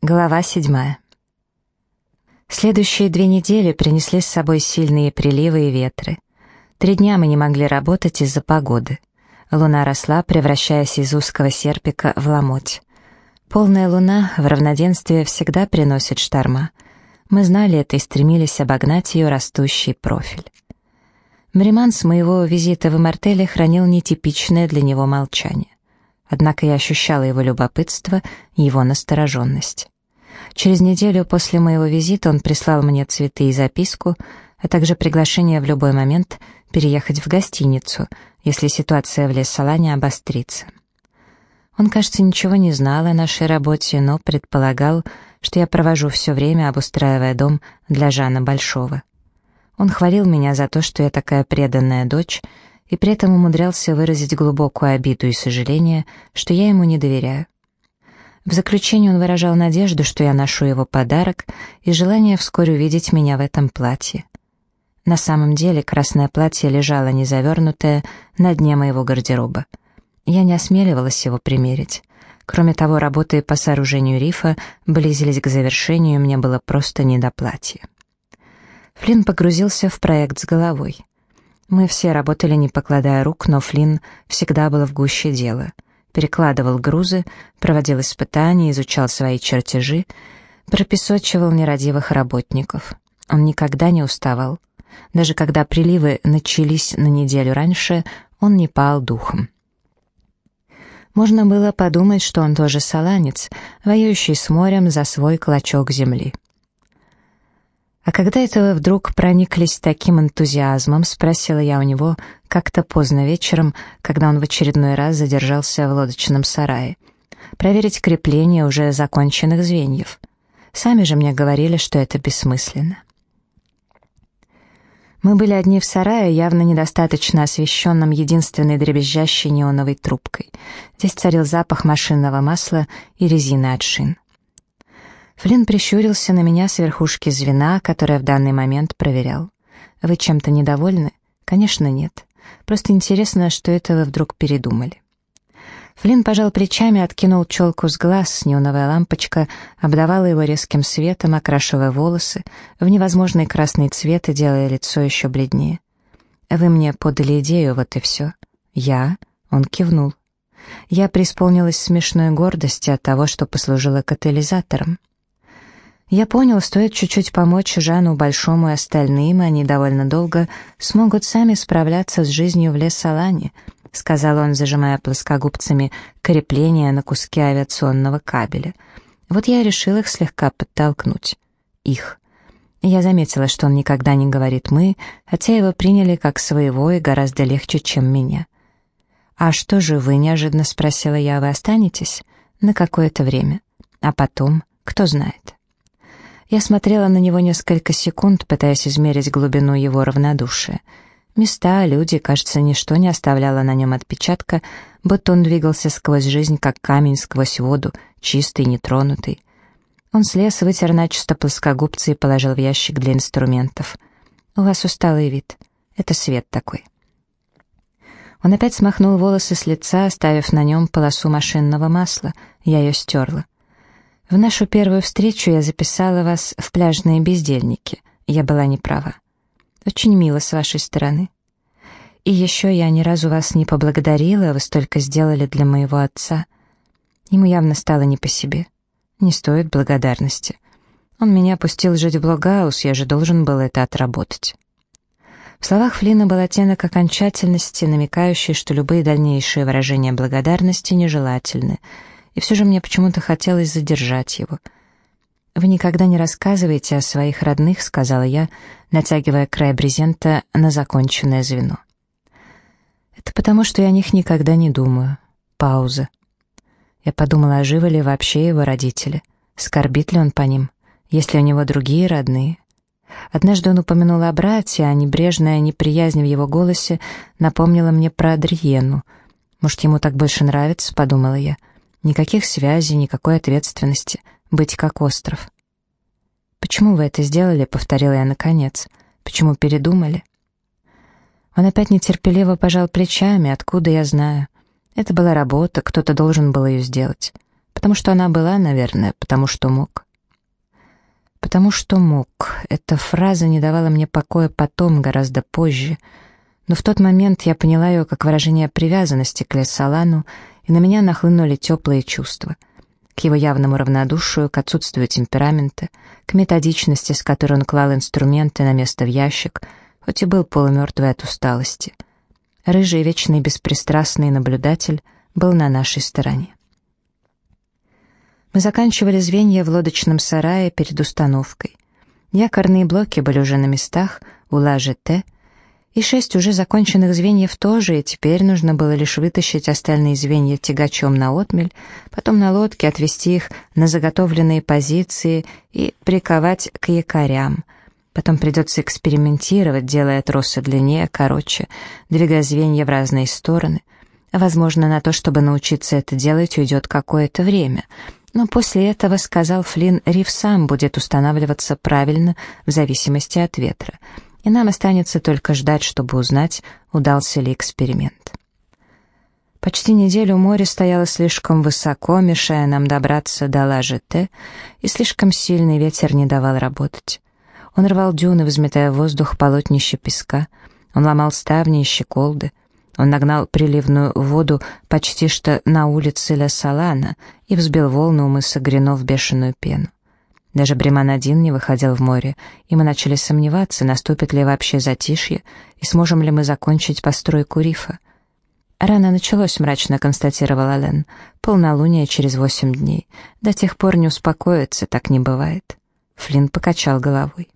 Глава седьмая. Следующие две недели принесли с собой сильные приливы и ветры. Три дня мы не могли работать из-за погоды. Луна росла, превращаясь из узкого серпика в ломоть. Полная луна в равноденствие всегда приносит шторма. Мы знали это и стремились обогнать ее растущий профиль. Мариман с моего визита в Мартеле хранил нетипичное для него молчание. Однако я ощущала его любопытство, его настороженность. Через неделю после моего визита он прислал мне цветы и записку, а также приглашение в любой момент переехать в гостиницу, если ситуация в Лес-Салане обострится. Он, кажется, ничего не знал о нашей работе, но предполагал, что я провожу все время, обустраивая дом для Жана Большого. Он хвалил меня за то, что я такая преданная дочь, и при этом умудрялся выразить глубокую обиду и сожаление, что я ему не доверяю. В заключение он выражал надежду, что я ношу его подарок, и желание вскоре увидеть меня в этом платье. На самом деле красное платье лежало незавернутое на дне моего гардероба. Я не осмеливалась его примерить. Кроме того, работы по сооружению рифа близились к завершению, и мне было просто не до платья. Флинн погрузился в проект с головой. Мы все работали, не покладая рук, но Флинн всегда был в гуще дела. Перекладывал грузы, проводил испытания, изучал свои чертежи, пропесочивал нерадивых работников. Он никогда не уставал. Даже когда приливы начались на неделю раньше, он не пал духом. Можно было подумать, что он тоже саланец, воюющий с морем за свой клочок земли. «А когда это вы вдруг прониклись таким энтузиазмом?» — спросила я у него как-то поздно вечером, когда он в очередной раз задержался в лодочном сарае. «Проверить крепление уже законченных звеньев. Сами же мне говорили, что это бессмысленно». Мы были одни в сарае, явно недостаточно освещенном единственной дребезжащей неоновой трубкой. Здесь царил запах машинного масла и резины от шин. Флинн прищурился на меня с верхушки звена, которое в данный момент проверял. «Вы чем-то недовольны?» «Конечно, нет. Просто интересно, что это вы вдруг передумали». Флинн пожал плечами, откинул челку с глаз, неоновая лампочка обдавала его резким светом, окрашивая волосы в невозможный красный цвет и делая лицо еще бледнее. «Вы мне подали идею, вот и все». «Я?» — он кивнул. Я преисполнилась смешной гордости от того, что послужила катализатором. Я понял, стоит чуть-чуть помочь Жану Большому и остальным, они довольно долго смогут сами справляться с жизнью в Лес-Салане, сказал он, зажимая плоскогубцами крепление на куске авиационного кабеля. Вот я решил их слегка подтолкнуть. Их. Я заметила, что он никогда не говорит «мы», хотя его приняли как своего и гораздо легче, чем меня. «А что же вы?» — неожиданно спросила я. «Вы останетесь?» «На какое-то время. А потом, кто знает». Я смотрела на него несколько секунд, пытаясь измерить глубину его равнодушия. Места, люди, кажется, ничто не оставляло на нем отпечатка, будто он двигался сквозь жизнь, как камень сквозь воду, чистый, нетронутый. Он слез, вытер начисто плоскогубцы и положил в ящик для инструментов. «У вас усталый вид. Это свет такой». Он опять смахнул волосы с лица, оставив на нем полосу машинного масла. Я ее стерла. В нашу первую встречу я записала вас в пляжные бездельники. Я была не права. Очень мило с вашей стороны. И еще я ни разу вас не поблагодарила, вы столько сделали для моего отца. Ему явно стало не по себе. Не стоит благодарности. Он меня пустил жить в Блогаус, я же должен был это отработать. В словах Флина был оттенок окончательности, намекающий, что любые дальнейшие выражения благодарности нежелательны — и все же мне почему-то хотелось задержать его. «Вы никогда не рассказываете о своих родных», — сказала я, натягивая край брезента на законченное звено. «Это потому, что я о них никогда не думаю». Пауза. Я подумала, живы ли вообще его родители, скорбит ли он по ним, есть ли у него другие родные. Однажды он упомянул о брате, а небрежная неприязнь в его голосе напомнила мне про Адриену. «Может, ему так больше нравится?» — подумала я. Никаких связей, никакой ответственности. Быть как остров. «Почему вы это сделали?» — повторила я наконец. «Почему передумали?» Он опять нетерпеливо пожал плечами, откуда я знаю. Это была работа, кто-то должен был ее сделать. Потому что она была, наверное, потому что мог. Потому что мог. Эта фраза не давала мне покоя потом, гораздо позже. Но в тот момент я поняла ее как выражение привязанности к Лесалану, и на меня нахлынули теплые чувства. К его явному равнодушию, к отсутствию темперамента, к методичности, с которой он клал инструменты на место в ящик, хоть и был полумертвый от усталости. Рыжий, вечный, беспристрастный наблюдатель был на нашей стороне. Мы заканчивали звенья в лодочном сарае перед установкой. Якорные блоки были уже на местах, у лажи Т, и шесть уже законченных звеньев тоже, и теперь нужно было лишь вытащить остальные звенья тягачом на отмель, потом на лодке отвести их на заготовленные позиции и приковать к якорям. Потом придется экспериментировать, делая тросы длиннее, короче, двигая звенья в разные стороны. Возможно, на то, чтобы научиться это делать, уйдет какое-то время — но после этого, сказал Флинн, риф сам будет устанавливаться правильно в зависимости от ветра, и нам останется только ждать, чтобы узнать, удался ли эксперимент. Почти неделю море стояло слишком высоко, мешая нам добраться до лажи Т, и слишком сильный ветер не давал работать. Он рвал дюны, взметая в воздух полотнище песка, он ломал ставни и щеколды, он нагнал приливную воду почти что на улице Ля Салана и взбил волны у мыса Грино в бешеную пену. Даже Бреман-1 не выходил в море, и мы начали сомневаться, наступит ли вообще затишье, и сможем ли мы закончить постройку рифа. «Рано началось», — мрачно констатировал Ален. «Полнолуние через восемь дней. До тех пор не успокоится, так не бывает». Флинн покачал головой.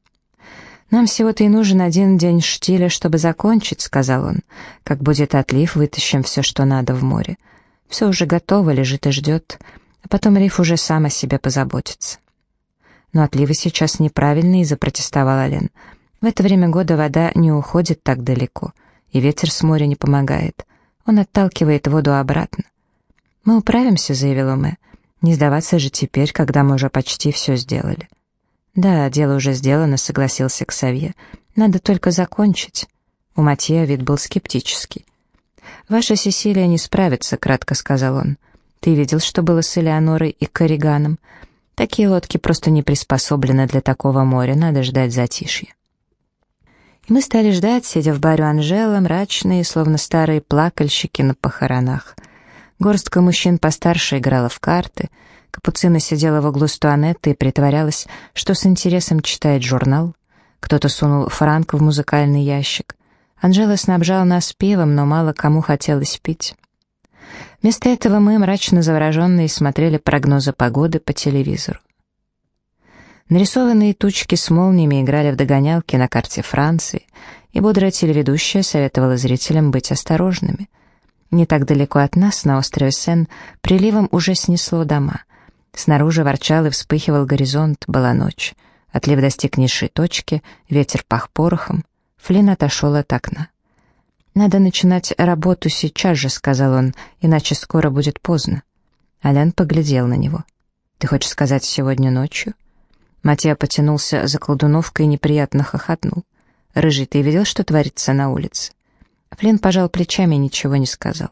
«Нам всего-то и нужен один день штиля, чтобы закончить», — сказал он. «Как будет отлив, вытащим все, что надо в море. Все уже готово, лежит и ждет, а потом риф уже сам о себе позаботится». «Но отливы сейчас неправильные», — запротестовал Ален. «В это время года вода не уходит так далеко, и ветер с моря не помогает. Он отталкивает воду обратно». «Мы управимся», — заявил Уме. «Не сдаваться же теперь, когда мы уже почти все сделали». «Да, дело уже сделано», — согласился Ксавье. «Надо только закончить». У Матья вид был скептический. «Ваша Сесилия не справится», — кратко сказал он. «Ты видел, что было с Элеонорой и Корриганом? Такие лодки просто не приспособлены для такого моря, надо ждать затишья». И мы стали ждать, сидя в баре Анжела, мрачные, словно старые плакальщики на похоронах. Горстка мужчин постарше играла в карты — Капуцина сидела в углу стуанетты и притворялась, что с интересом читает журнал. Кто-то сунул франк в музыкальный ящик. Анжела снабжала нас пивом, но мало кому хотелось пить. Вместо этого мы, мрачно завороженные, смотрели прогнозы погоды по телевизору. Нарисованные тучки с молниями играли в догонялки на карте Франции, и бодрая телеведущая советовала зрителям быть осторожными. Не так далеко от нас, на острове Сен, приливом уже снесло дома — Снаружи ворчал и вспыхивал горизонт, была ночь. Отлив достиг низшей точки, ветер пах порохом. Флинн отошел от окна. «Надо начинать работу сейчас же», — сказал он, — «иначе скоро будет поздно». Алян поглядел на него. «Ты хочешь сказать сегодня ночью?» Матья потянулся за колдуновкой и неприятно хохотнул. «Рыжий, ты видел, что творится на улице?» Флинн пожал плечами и ничего не сказал.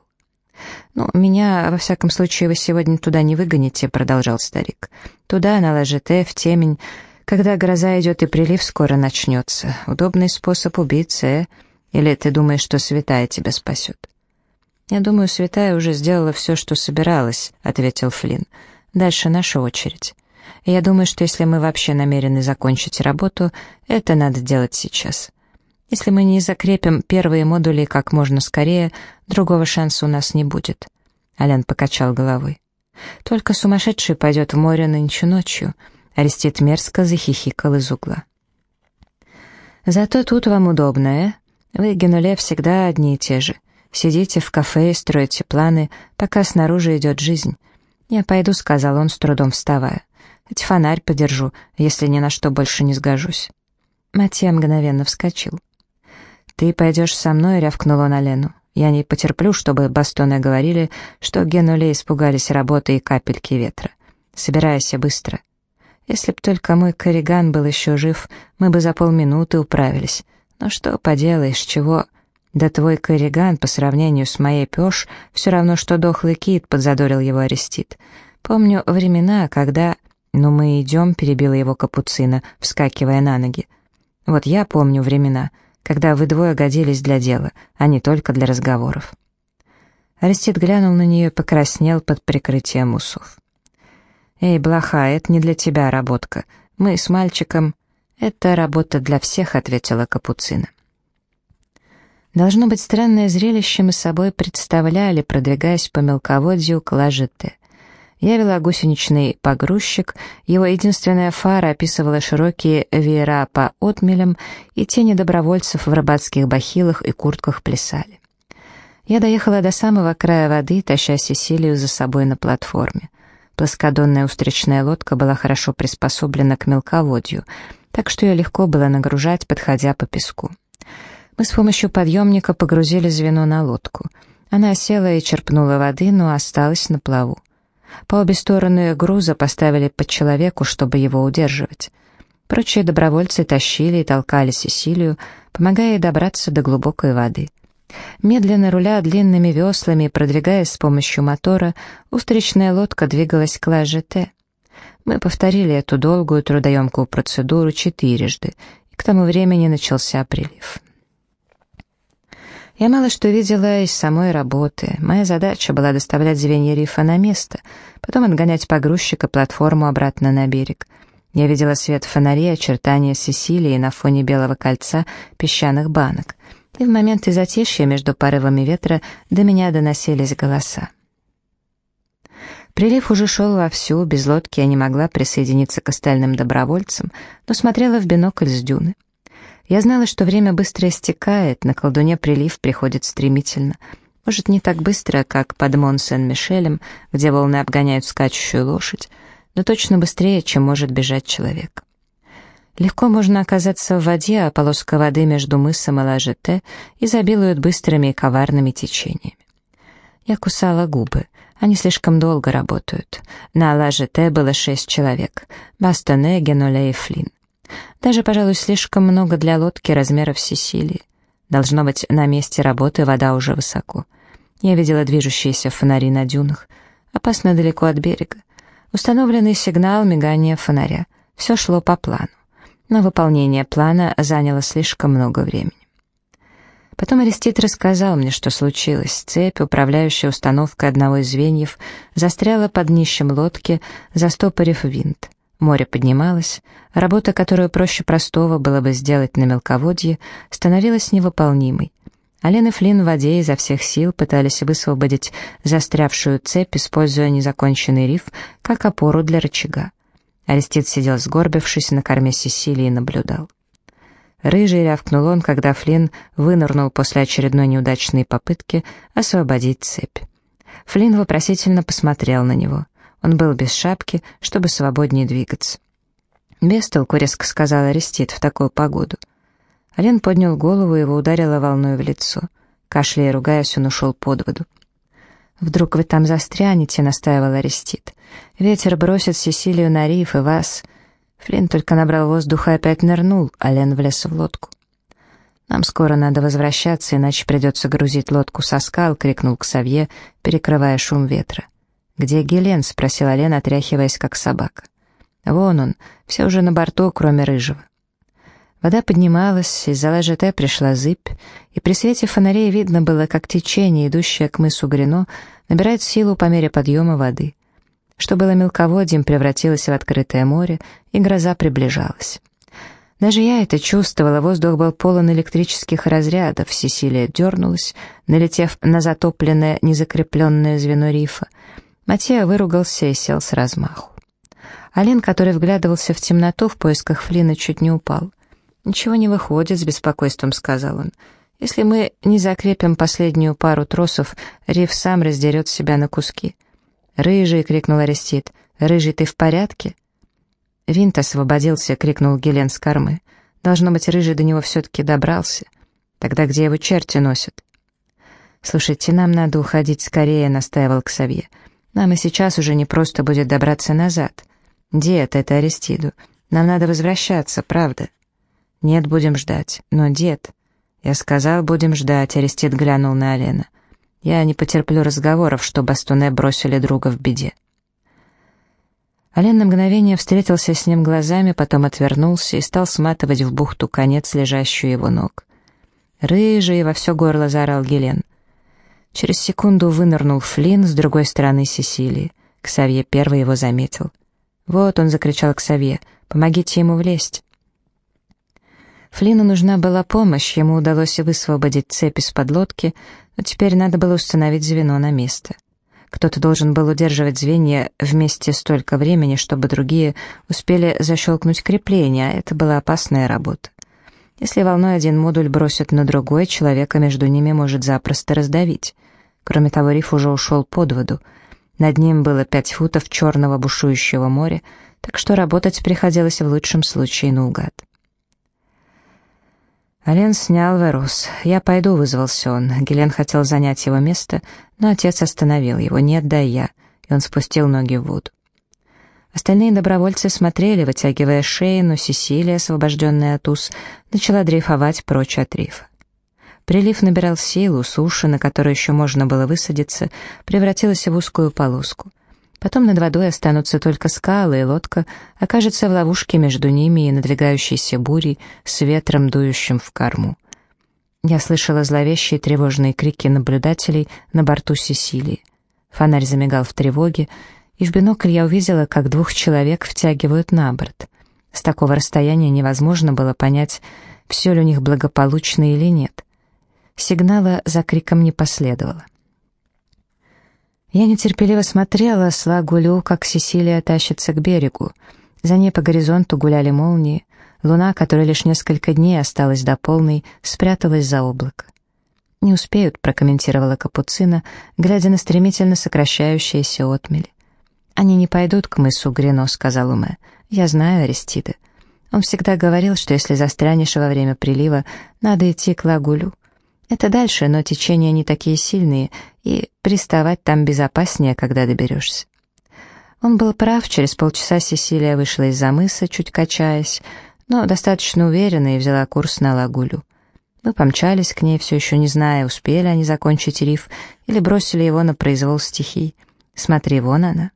«Ну, меня, во всяком случае, вы сегодня туда не выгоните», — продолжал старик. «Туда, на ложете, в темень. Когда гроза идет и прилив скоро начнется. Удобный способ убиться, э? Или ты думаешь, что святая тебя спасет?» «Я думаю, святая уже сделала все, что собиралась», — ответил Флинн. «Дальше наша очередь. я думаю, что если мы вообще намерены закончить работу, это надо делать сейчас». Если мы не закрепим первые модули как можно скорее, другого шанса у нас не будет. Алян покачал головой. Только сумасшедший пойдет в море нынче ночью. Арестит мерзко захихикал из угла. Зато тут вам удобно, э? Вы, Генуле, всегда одни и те же. Сидите в кафе и строите планы, пока снаружи идет жизнь. «Я пойду», — сказал он, с трудом вставая. «Хоть фонарь подержу, если ни на что больше не сгожусь». Матья мгновенно вскочил. «Ты пойдешь со мной», — рявкнула на Лену. «Я не потерплю, чтобы бастоны говорили, что Генуле испугались работы и капельки ветра. Собирайся быстро. Если б только мой корриган был еще жив, мы бы за полминуты управились. Но что поделаешь, чего...» «Да твой корриган по сравнению с моей пёш все равно, что дохлый кит», — подзадорил его Арестит. Помню времена, когда... «Ну мы идем», — перебила его капуцина, вскакивая на ноги. «Вот я помню времена, когда вы двое годились для дела, а не только для разговоров». Арестит глянул на нее и покраснел под прикрытием усов. «Эй, блоха, это не для тебя работка. Мы с мальчиком...» «Это работа для всех», — ответила Капуцина. Должно быть, странное зрелище мы собой представляли, продвигаясь по мелководью к Лажете. Я вела гусеничный погрузчик, его единственная фара описывала широкие веера по отмелям, и тени добровольцев в рыбацких бахилах и куртках плясали. Я доехала до самого края воды, таща Сесилию за собой на платформе. Плоскодонная устричная лодка была хорошо приспособлена к мелководью, так что ее легко было нагружать, подходя по песку. Мы с помощью подъемника погрузили звено на лодку. Она села и черпнула воды, но осталась на плаву. По обе стороны груза поставили под человеку, чтобы его удерживать. Прочие добровольцы тащили и толкали Сесилию, помогая ей добраться до глубокой воды. Медленно руля длинными веслами, продвигаясь с помощью мотора, устричная лодка двигалась к ЛЖТ. Мы повторили эту долгую трудоемкую процедуру четырежды, и к тому времени начался прилив. Я мало что видела из самой работы. Моя задача была доставлять звенья рифа на место, потом отгонять погрузчика платформу обратно на берег. Я видела свет фонарей, очертания Сесилии на фоне белого кольца песчаных банок — и в моменты затишья между порывами ветра до меня доносились голоса. Прилив уже шел вовсю, без лодки я не могла присоединиться к остальным добровольцам, но смотрела в бинокль с дюны. Я знала, что время быстро истекает, на колдуне прилив приходит стремительно. Может, не так быстро, как под Мон-Сен-Мишелем, где волны обгоняют скачущую лошадь, но точно быстрее, чем может бежать человек. Легко можно оказаться в воде, а полоска воды между мысом и Лажете изобилует быстрыми и коварными течениями. Я кусала губы. Они слишком долго работают. На Лажете было шесть человек. Бастоне, Генуле и Флин. Даже, пожалуй, слишком много для лодки размеров Сесилии. Должно быть, на месте работы вода уже высоко. Я видела движущиеся фонари на дюнах. Опасно далеко от берега. Установленный сигнал мигания фонаря. Все шло по плану но выполнение плана заняло слишком много времени. Потом Арестит рассказал мне, что случилось. Цепь, управляющая установкой одного из звеньев, застряла под днищем лодки, застопорив винт. Море поднималось, работа, которую проще простого было бы сделать на мелководье, становилась невыполнимой. Ален и Флинн в воде изо всех сил пытались высвободить застрявшую цепь, используя незаконченный риф как опору для рычага. Арестит сидел сгорбившись на корме Сесилии и наблюдал. Рыжий рявкнул он, когда Флинн вынырнул после очередной неудачной попытки освободить цепь. Флинн вопросительно посмотрел на него. Он был без шапки, чтобы свободнее двигаться. «Без толку», — резко сказал Арестит в такую погоду. Ален поднял голову, и его ударило волной в лицо. Кашляя и ругаясь, он ушел под воду. «Вдруг вы там застрянете», — настаивал Арестит. «Ветер бросит Сесилию на риф и вас». Флинн только набрал воздуха и опять нырнул, а Лен влез в лодку. «Нам скоро надо возвращаться, иначе придется грузить лодку со скал», — крикнул Ксавье, перекрывая шум ветра. «Где Гелен?» — спросила Лен, отряхиваясь, как собака. «Вон он, все уже на борту, кроме Рыжего». Вода поднималась, из-за ЛЖТ пришла зыбь, и при свете фонарей видно было, как течение, идущее к мысу Грино, набирает силу по мере подъема воды. Что было мелководьем, превратилось в открытое море, и гроза приближалась. Даже я это чувствовала, воздух был полон электрических разрядов, Сесилия дернулась, налетев на затопленное, незакрепленное звено рифа. Матео выругался и сел с размаху. Алин, который вглядывался в темноту в поисках Флина, чуть не упал. «Ничего не выходит», — с беспокойством сказал он. «Если мы не закрепим последнюю пару тросов, риф сам раздерет себя на куски». «Рыжий!» — крикнул Арестит. «Рыжий, ты в порядке?» «Винт освободился!» — крикнул Гелен с кормы. «Должно быть, Рыжий до него все-таки добрался. Тогда где его черти носят?» «Слушайте, нам надо уходить скорее», — настаивал Ксавье. «Нам и сейчас уже не просто будет добраться назад. Дед, это Аристиду. Нам надо возвращаться, правда?» «Нет, будем ждать. Но, дед...» «Я сказал, будем ждать», — Арестит глянул на Алена. «Я не потерплю разговоров, что Бастуне бросили друга в беде». Ален на мгновение встретился с ним глазами, потом отвернулся и стал сматывать в бухту конец, лежащую его ног. «Рыжий!» — во все горло заорал Гелен. Через секунду вынырнул Флинн с другой стороны Сесилии. Ксавье первый его заметил. «Вот», — он закричал Ксавье, — «помогите ему влезть». Флину нужна была помощь, ему удалось высвободить цепь из-под лодки, но теперь надо было установить звено на место. Кто-то должен был удерживать звенья вместе столько времени, чтобы другие успели защелкнуть крепление, а это была опасная работа. Если волной один модуль бросят на другой, человека между ними может запросто раздавить. Кроме того, риф уже ушел под воду. Над ним было пять футов черного бушующего моря, так что работать приходилось в лучшем случае наугад. Ален снял Верус. «Я пойду», — вызвался он. Гелен хотел занять его место, но отец остановил его. «Нет, дай я». И он спустил ноги в воду. Остальные добровольцы смотрели, вытягивая шеи, но Сесилия, освобожденная от уз, начала дрейфовать прочь от рифа. Прилив набирал силу, суша, на которой еще можно было высадиться, превратилась в узкую полоску. Потом над водой останутся только скалы, и лодка окажется в ловушке между ними и надвигающейся бурей с ветром, дующим в корму. Я слышала зловещие тревожные крики наблюдателей на борту Сесилии. Фонарь замигал в тревоге, и в бинокль я увидела, как двух человек втягивают на борт. С такого расстояния невозможно было понять, все ли у них благополучно или нет. Сигнала за криком не последовало. Я нетерпеливо смотрела с лагулю, как Сесилия тащится к берегу. За ней по горизонту гуляли молнии. Луна, которая лишь несколько дней осталась до полной, спряталась за облако. «Не успеют», — прокомментировала Капуцина, глядя на стремительно сокращающиеся отмели. «Они не пойдут к мысу Грено», — сказал Уме. «Я знаю Аристида. Он всегда говорил, что если застрянешь во время прилива, надо идти к лагулю. Это дальше, но течения не такие сильные, и приставать там безопаснее, когда доберешься. Он был прав, через полчаса Сесилия вышла из-за мыса, чуть качаясь, но достаточно уверенно и взяла курс на лагулю. Мы помчались к ней, все еще не зная, успели они закончить риф или бросили его на произвол стихий. Смотри, вон она.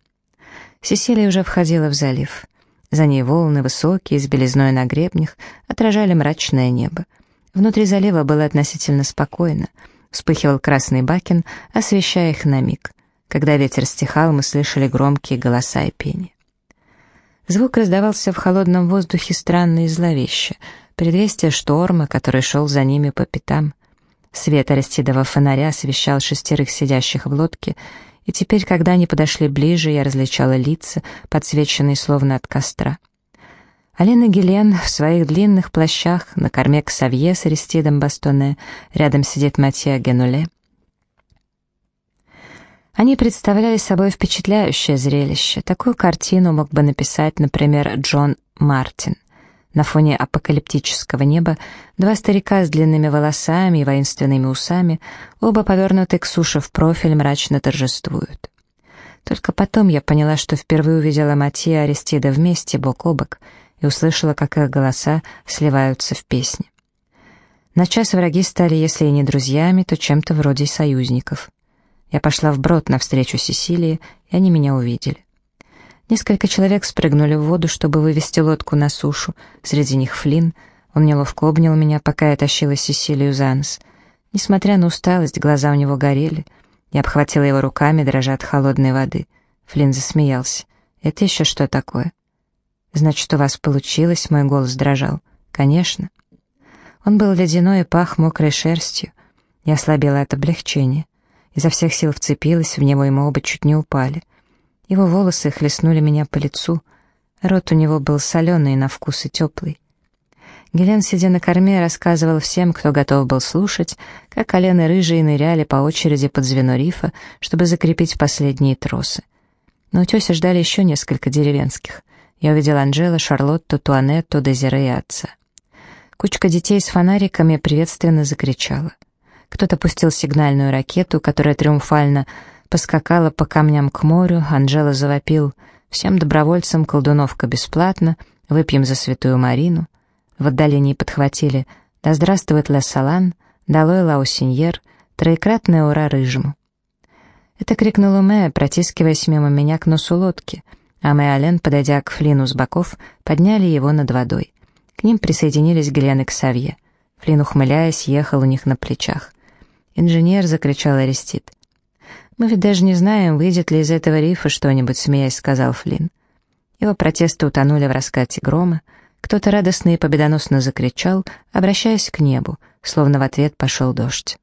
Сесилия уже входила в залив. За ней волны высокие, с белизной на гребнях, отражали мрачное небо. Внутри залива было относительно спокойно. Вспыхивал красный бакен, освещая их на миг. Когда ветер стихал, мы слышали громкие голоса и пение. Звук раздавался в холодном воздухе странно и зловеще, предвестие шторма, который шел за ними по пятам. Свет арестидового фонаря освещал шестерых сидящих в лодке, и теперь, когда они подошли ближе, я различала лица, подсвеченные словно от костра. Алина Гелен в своих длинных плащах, на корме Ксавье с Аристидом Бастоне, рядом сидит Матья Генуле. Они представляли собой впечатляющее зрелище. Такую картину мог бы написать, например, Джон Мартин. На фоне апокалиптического неба два старика с длинными волосами и воинственными усами, оба повернуты к суше в профиль, мрачно торжествуют. Только потом я поняла, что впервые увидела Матья и Аристида вместе, бок о бок — и услышала, как их голоса сливаются в песне. На час враги стали, если и не друзьями, то чем-то вроде союзников. Я пошла вброд навстречу Сесилии, и они меня увидели. Несколько человек спрыгнули в воду, чтобы вывести лодку на сушу. Среди них Флинн. Он неловко обнял меня, пока я тащила Сесилию за нос. Несмотря на усталость, глаза у него горели. Я обхватила его руками, дрожа от холодной воды. Флинн засмеялся. «Это еще что такое?» «Значит, у вас получилось?» — мой голос дрожал. «Конечно». Он был ледяной и пах мокрой шерстью. Я ослабела от облегчения. Изо всех сил вцепилась в него, и мы оба чуть не упали. Его волосы хлестнули меня по лицу. Рот у него был соленый на вкус и теплый. Гелен, сидя на корме, рассказывал всем, кто готов был слушать, как колены рыжие ныряли по очереди под звено рифа, чтобы закрепить последние тросы. На утесе ждали еще несколько деревенских — я увидела Анжела, Шарлотту, Туанетту, Дезире и отца. Кучка детей с фонариками приветственно закричала. Кто-то пустил сигнальную ракету, которая триумфально поскакала по камням к морю, Анжела завопил «Всем добровольцам колдуновка бесплатно, выпьем за святую Марину». В отдалении подхватили «Да здравствует Ла Салан», «Долой Лаусиньер», троекратное «Ура рыжему». Это крикнул Мэ, протискиваясь мимо меня к носу лодки — Ам и Ален, подойдя к Флину с боков, подняли его над водой. К ним присоединились Гелен и Ксавье. Флин, ухмыляясь, ехал у них на плечах. «Инженер!» — закричал Арестит. «Мы ведь даже не знаем, выйдет ли из этого рифа что-нибудь», — смеясь сказал Флин. Его протесты утонули в раскате грома. Кто-то радостно и победоносно закричал, обращаясь к небу, словно в ответ пошел дождь.